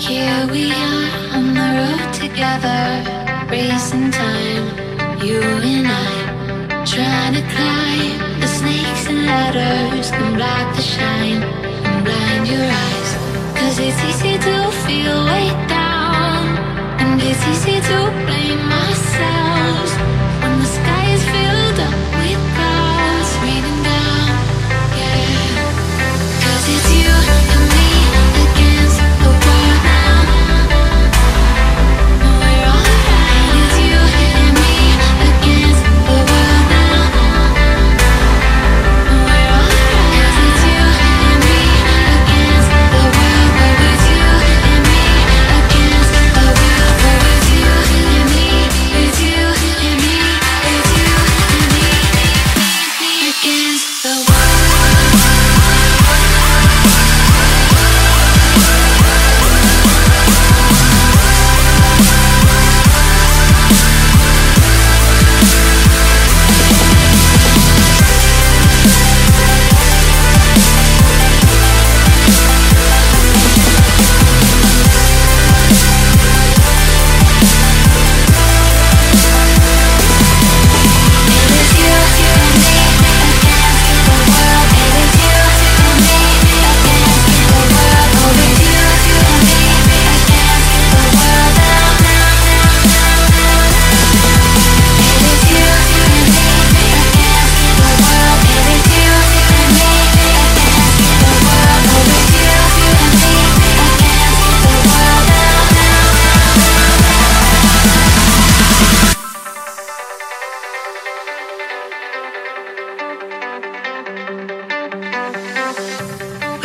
Here we are on the road together, racing time, you and I, trying to climb the snakes and ladders and block the shine and blind your eyes. Cause it's easy to feel weighed down, and it's easy to blame ourselves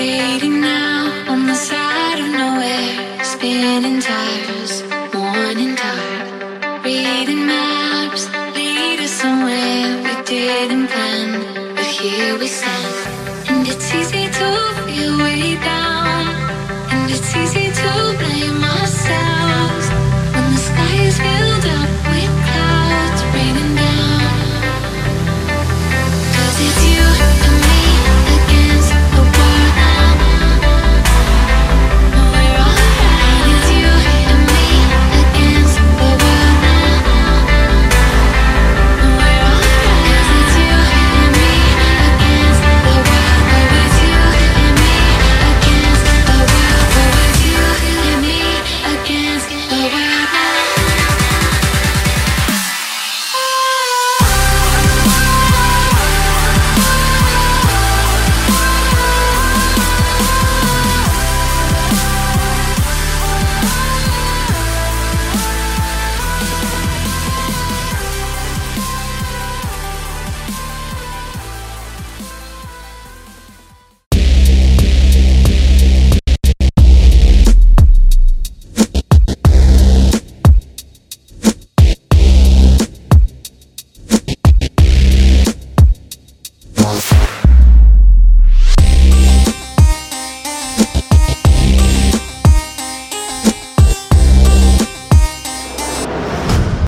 waiting now on the side of nowhere, spinning tires, worn and tired, reading maps lead us somewhere we didn't plan, but here we stand, and it's easy to feel way down, and it's easy to blame.